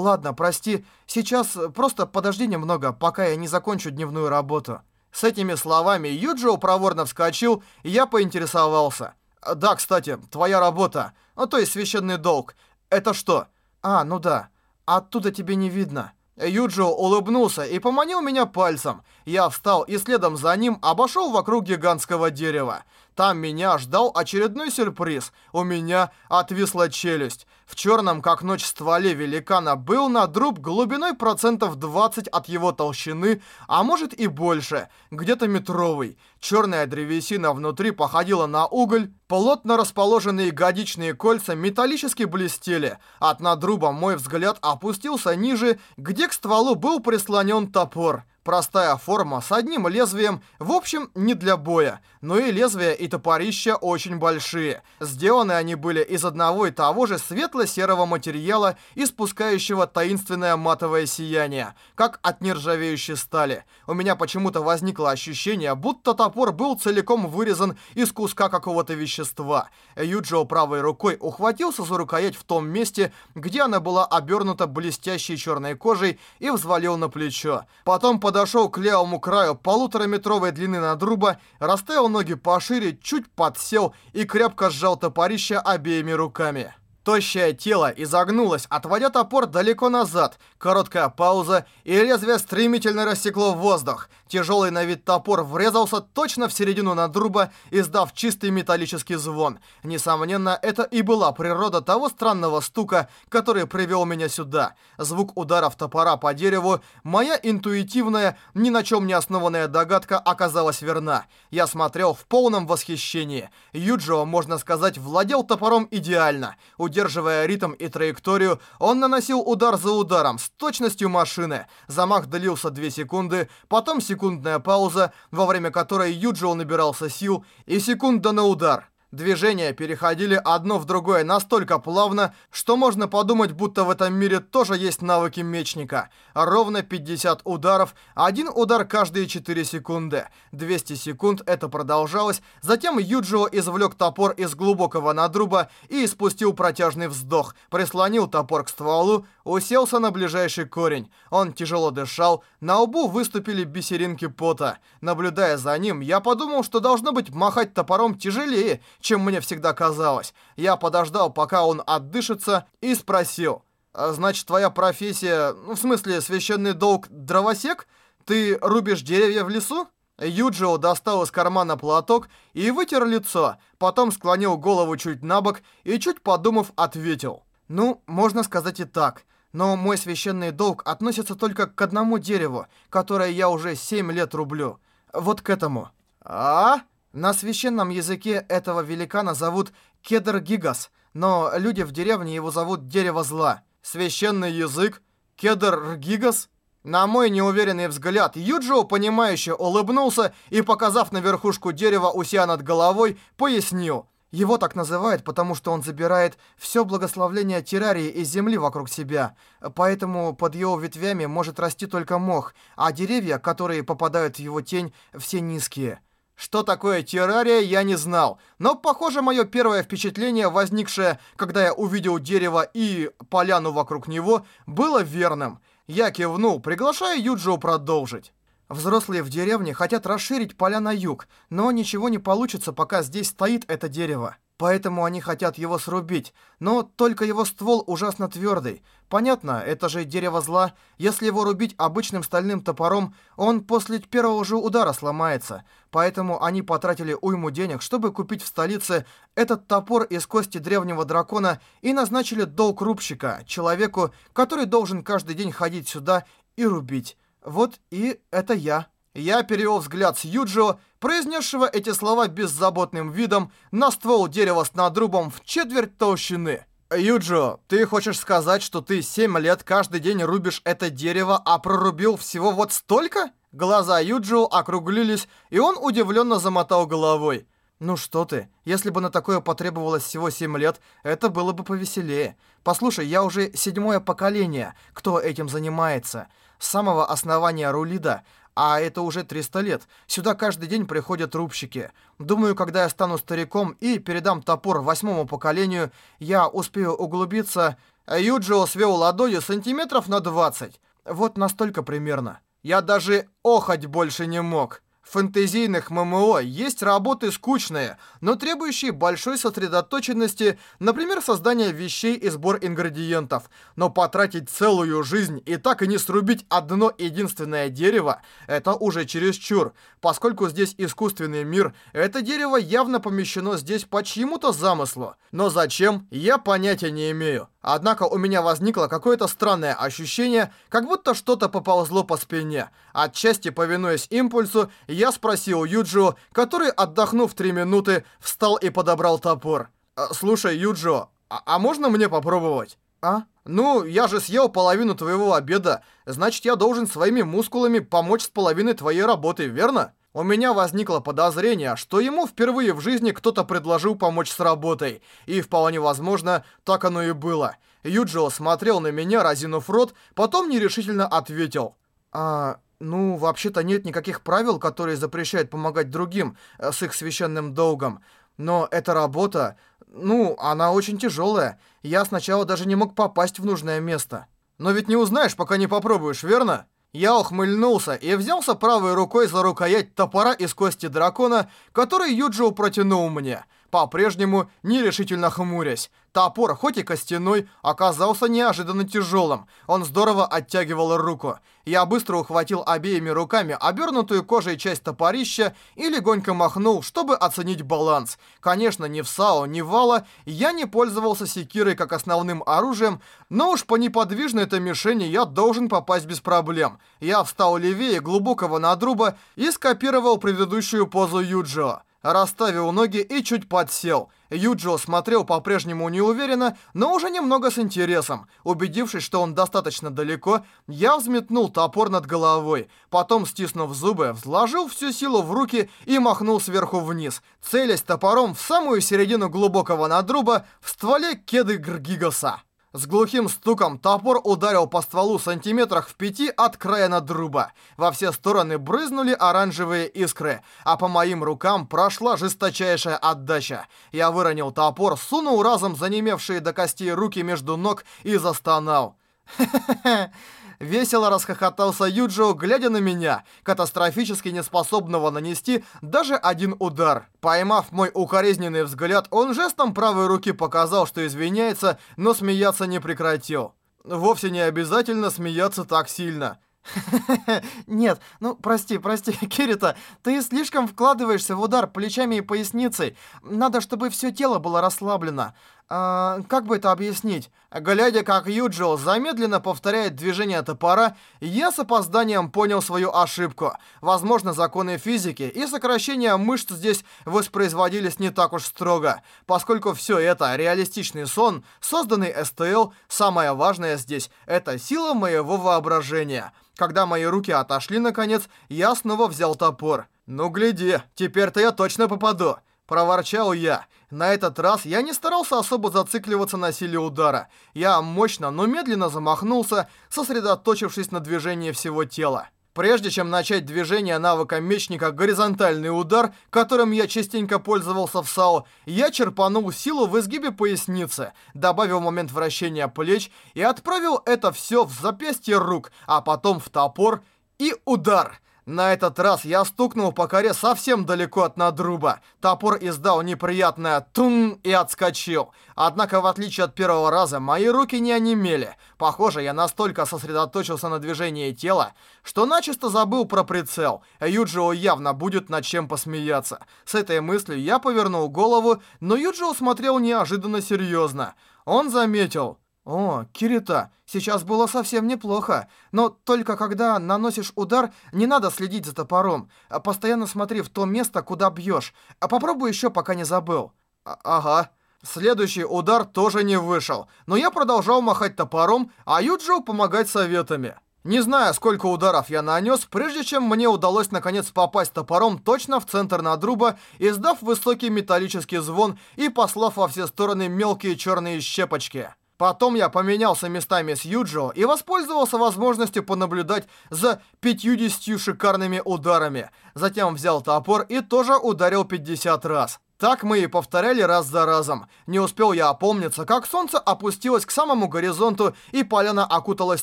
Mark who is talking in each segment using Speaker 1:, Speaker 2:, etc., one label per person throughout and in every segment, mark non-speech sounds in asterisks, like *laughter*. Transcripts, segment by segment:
Speaker 1: ладно, прости, сейчас просто подожди немного, пока я не закончу дневную работу». С этими словами Юджио проворно вскочил, и я поинтересовался. «Да, кстати, твоя работа, ну то есть священный долг, это что?» «А, ну да, оттуда тебе не видно». Юджио улыбнулся и поманил меня пальцем. Я встал и следом за ним обошел вокруг гигантского дерева. Там меня ждал очередной сюрприз. У меня отвисла челюсть. В черном, как ночь, стволе великана был надруб глубиной процентов 20 от его толщины, а может и больше, где-то метровый. Черная древесина внутри походила на уголь, плотно расположенные годичные кольца металлически блестели. От надруба мой взгляд опустился ниже, где к стволу был прислонен топор. Простая форма с одним лезвием, в общем, не для боя, но и лезвия и топорища очень большие. Сделаны они были из одного и того же светло-серого материала, испускающего таинственное матовое сияние, как от нержавеющей стали. У меня почему-то возникло ощущение, будто топор был целиком вырезан из куска какого-то вещества. Юджио правой рукой ухватился за рукоять в том месте, где она была обернута блестящей черной кожей и взвалил на плечо. Потом подошел подошел к левому краю полутораметровой длины надруба, расставил ноги пошире, чуть подсел и крепко сжал топорище обеими руками. Тощее тело изогнулось, отводя топор далеко назад. Короткая пауза, и лезвие стремительно рассекло воздух. Тяжелый на вид топор врезался точно в середину надруба, издав чистый металлический звон. Несомненно, это и была природа того странного стука, который привел меня сюда. Звук ударов топора по дереву, моя интуитивная, ни на чем не основанная догадка оказалась верна. Я смотрел в полном восхищении. Юджио, можно сказать, владел топором идеально. Удерживая ритм и траекторию, он наносил удар за ударом, с точностью машины. Замах длился 2 секунды, потом секундная пауза, во время которой Юджио набирался сил, и секунда на удар. Движения переходили одно в другое настолько плавно, что можно подумать, будто в этом мире тоже есть навыки мечника. Ровно 50 ударов, один удар каждые 4 секунды. 200 секунд это продолжалось, затем Юджио извлек топор из глубокого надруба и испустил протяжный вздох, прислонил топор к стволу, уселся на ближайший корень. Он тяжело дышал, на лбу выступили бисеринки пота. Наблюдая за ним, я подумал, что должно быть махать топором тяжелее, чем мне всегда казалось. Я подождал, пока он отдышится, и спросил. «А «Значит, твоя профессия, ну, в смысле, священный долг дровосек? Ты рубишь деревья в лесу?» Юджио достал из кармана платок и вытер лицо, потом склонил голову чуть на бок и, чуть подумав, ответил. «Ну, можно сказать и так. Но мой священный долг относится только к одному дереву, которое я уже 7 лет рублю. Вот к этому». «А?» На священном языке этого великана зовут Кедр Гигас, но люди в деревне его зовут Дерево Зла. Священный язык? Кедр Гигас? На мой неуверенный взгляд, Юджио, понимающе улыбнулся и, показав на верхушку дерева у себя над головой, пояснил. Его так называют, потому что он забирает все благословление террарии из земли вокруг себя. Поэтому под его ветвями может расти только мох, а деревья, которые попадают в его тень, все низкие. Что такое террария, я не знал, но, похоже, мое первое впечатление, возникшее, когда я увидел дерево и поляну вокруг него, было верным. Я кивнул, приглашая Юджио продолжить. Взрослые в деревне хотят расширить поля на юг, но ничего не получится, пока здесь стоит это дерево. Поэтому они хотят его срубить, но только его ствол ужасно твердый. Понятно, это же дерево зла. Если его рубить обычным стальным топором, он после первого же удара сломается. Поэтому они потратили уйму денег, чтобы купить в столице этот топор из кости древнего дракона и назначили долг рубщика, человеку, который должен каждый день ходить сюда и рубить. Вот и это я. Я перевел взгляд с Юджио, произнесшего эти слова беззаботным видом, на ствол дерева с надрубом в четверть толщины. «Юджио, ты хочешь сказать, что ты 7 лет каждый день рубишь это дерево, а прорубил всего вот столько?» Глаза Юджио округлились, и он удивленно замотал головой. «Ну что ты, если бы на такое потребовалось всего 7 лет, это было бы повеселее. Послушай, я уже седьмое поколение, кто этим занимается. С самого основания Рулида а это уже 300 лет. Сюда каждый день приходят рубщики. Думаю, когда я стану стариком и передам топор восьмому поколению, я успею углубиться... Юджио свел ладонью сантиметров на 20. Вот настолько примерно. Я даже охать больше не мог. Фэнтезийных ММО есть работы скучные, но требующие большой сосредоточенности, например, создание вещей и сбор ингредиентов. Но потратить целую жизнь и так и не срубить одно единственное дерево – это уже чересчур. Поскольку здесь искусственный мир, это дерево явно помещено здесь по чьему-то замыслу. Но зачем, я понятия не имею. Однако у меня возникло какое-то странное ощущение, как будто что-то поползло по спине. Отчасти повинуясь импульсу, спросил Юджио, который, отдохнув три минуты, встал и подобрал топор. «А, «Слушай, Юджио, а, а можно мне попробовать?» «А? Ну, я же съел половину твоего обеда, значит, я должен своими мускулами помочь с половиной твоей работы, верно?» У меня возникло подозрение, что ему впервые в жизни кто-то предложил помочь с работой. И вполне возможно, так оно и было. Юджио смотрел на меня, разинув рот, потом нерешительно ответил. «А, ну, вообще-то нет никаких правил, которые запрещают помогать другим э, с их священным долгом. Но эта работа, ну, она очень тяжелая. Я сначала даже не мог попасть в нужное место. Но ведь не узнаешь, пока не попробуешь, верно?» Я ухмыльнулся и взялся правой рукой за рукоять топора из кости дракона, который Юджио протянул мне, по-прежнему нерешительно хмурясь. Топор, хоть и костяной, оказался неожиданно тяжелым. Он здорово оттягивал руку. Я быстро ухватил обеими руками обернутую кожей часть топорища и легонько махнул, чтобы оценить баланс. Конечно, ни в САО, ни в Вала я не пользовался секирой как основным оружием, но уж по неподвижной этой мишени я должен попасть без проблем. Я встал левее глубокого надруба и скопировал предыдущую позу Юджио расставил ноги и чуть подсел. Юджио смотрел по-прежнему неуверенно, но уже немного с интересом. Убедившись, что он достаточно далеко, я взметнул топор над головой. Потом, стиснув зубы, вложил всю силу в руки и махнул сверху вниз, целясь топором в самую середину глубокого надруба в стволе кеды Гргигаса. С глухим стуком топор ударил по стволу сантиметрах в пяти от края надруба. Во все стороны брызнули оранжевые искры, а по моим рукам прошла жесточайшая отдача. Я выронил топор, сунул разом занемевшие до костей руки между ног и застонал. *laughs* Хе-хе-хе. Весело расхохотался Юджио, глядя на меня, катастрофически неспособного нанести даже один удар. Поймав мой укоризненный взгляд, он жестом правой руки показал, что извиняется, но смеяться не прекратил. Вовсе не обязательно смеяться так сильно. *laughs* Нет, ну прости, прости, *laughs* Кирита, ты слишком вкладываешься в удар плечами и поясницей. Надо, чтобы все тело было расслаблено. А, как бы это объяснить? Глядя, как Юджио замедленно повторяет движение топора, я с опозданием понял свою ошибку. Возможно, законы физики и сокращения мышц здесь воспроизводились не так уж строго, поскольку все это реалистичный сон, созданный СТЛ, самое важное здесь — это сила моего воображения. Когда мои руки отошли наконец, я снова взял топор. «Ну гляди, теперь-то я точно попаду!» Проворчал я. На этот раз я не старался особо зацикливаться на силе удара. Я мощно, но медленно замахнулся, сосредоточившись на движении всего тела. Прежде чем начать движение навыка мечника «Горизонтальный удар», которым я частенько пользовался в САО, я черпанул силу в изгибе поясницы, добавил момент вращения плеч и отправил это все в запястье рук, а потом в топор и удар. На этот раз я стукнул по коре совсем далеко от надруба. Топор издал неприятное «тун» и отскочил. Однако, в отличие от первого раза, мои руки не онемели. Похоже, я настолько сосредоточился на движении тела, что начисто забыл про прицел. Юджио явно будет над чем посмеяться. С этой мыслью я повернул голову, но Юджио смотрел неожиданно серьезно. Он заметил... «О, Кирита, сейчас было совсем неплохо, но только когда наносишь удар, не надо следить за топором, а постоянно смотри в то место, куда бьешь. А попробуй еще, пока не забыл». А «Ага». Следующий удар тоже не вышел, но я продолжал махать топором, а Юджио помогать советами. Не знаю, сколько ударов я нанес, прежде чем мне удалось наконец попасть топором точно в центр надруба, издав высокий металлический звон и послав во все стороны мелкие черные щепочки. Потом я поменялся местами с Юджио и воспользовался возможностью понаблюдать за 50 шикарными ударами. Затем взял топор и тоже ударил 50 раз. Так мы и повторяли раз за разом. Не успел я опомниться, как солнце опустилось к самому горизонту, и поляна окуталась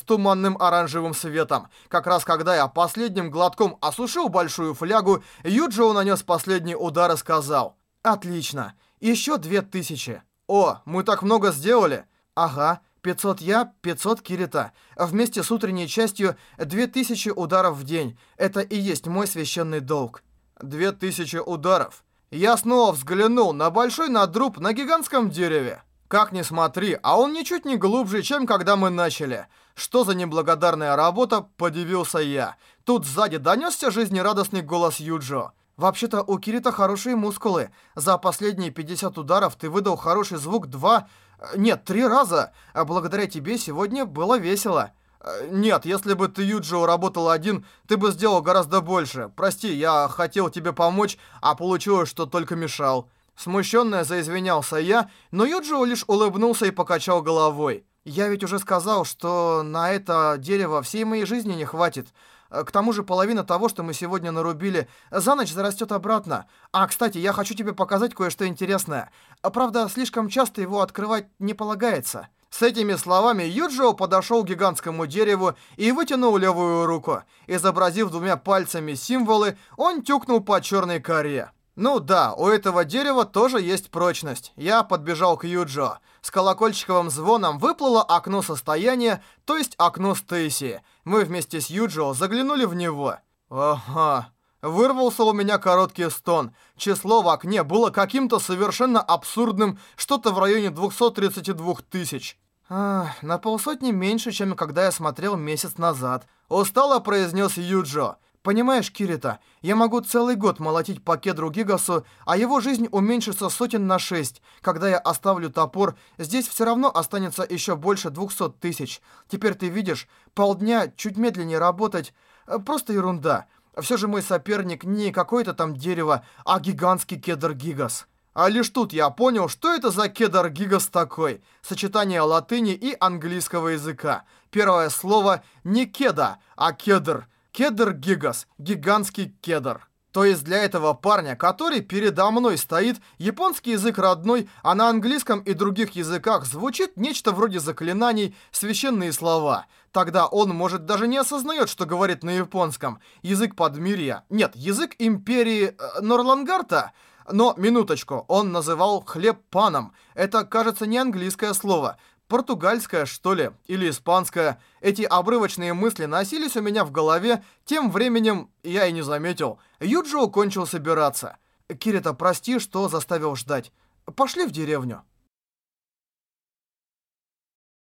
Speaker 1: туманным оранжевым светом. Как раз когда я последним глотком осушил большую флягу, Юджио нанес последний удар и сказал. «Отлично. Еще две тысячи». «О, мы так много сделали?» «Ага. 500 я, 500 Кирита. Вместе с утренней частью 2000 ударов в день. Это и есть мой священный долг». «2000 ударов?» Я снова взглянул на большой надруб на гигантском дереве. Как ни смотри, а он ничуть не глубже, чем когда мы начали. Что за неблагодарная работа, подивился я. Тут сзади донесся жизнерадостный голос Юджо. Вообще-то у Кирита хорошие мускулы. За последние 50 ударов ты выдал хороший звук два... Нет, три раза. А благодаря тебе сегодня было весело. Э, нет, если бы ты, Юджио, работал один, ты бы сделал гораздо больше. Прости, я хотел тебе помочь, а получилось, что только мешал. Смущенно заизвинялся я, но Юджио лишь улыбнулся и покачал головой. Я ведь уже сказал, что на это дерево всей моей жизни не хватит. Э, к тому же половина того, что мы сегодня нарубили, за ночь зарастет обратно. А, кстати, я хочу тебе показать кое-что интересное. Правда, слишком часто его открывать не полагается. С этими словами Юджио подошел к гигантскому дереву и вытянул левую руку. Изобразив двумя пальцами символы, он тюкнул по черной коре. Ну да, у этого дерева тоже есть прочность. Я подбежал к Юджо. С колокольчиковым звоном выплыло окно состояния, то есть окно Стейси. Мы вместе с Юджо заглянули в него. Ага. Вырвался у меня короткий стон. Число в окне было каким-то совершенно абсурдным, что-то в районе 232 тысяч. Ах, на полсотни меньше, чем когда я смотрел месяц назад. Устало произнес Юджо. Понимаешь, Кирита, я могу целый год молотить по кедру Гигасу, а его жизнь уменьшится сотен на шесть. Когда я оставлю топор, здесь все равно останется еще больше двухсот тысяч. Теперь ты видишь, полдня чуть медленнее работать. Э, просто ерунда. Все же мой соперник не какое-то там дерево, а гигантский кедр Гигас. А лишь тут я понял, что это за кедр Гигас такой. Сочетание латыни и английского языка. Первое слово не кеда, а кедр. Кедр Гигас. Гигантский кедр. То есть для этого парня, который передо мной стоит, японский язык родной, а на английском и других языках звучит нечто вроде заклинаний, священные слова. Тогда он, может, даже не осознает, что говорит на японском. Язык подмирья. Нет, язык империи э, Норлангарта. Но, минуточку, он называл хлеб паном. Это, кажется, не английское слово. Португальская, что ли, или испанская. Эти обрывочные мысли носились у меня в голове, тем временем я и не заметил. Юджио кончил собираться. «Кирита, прости, что заставил ждать. Пошли в деревню».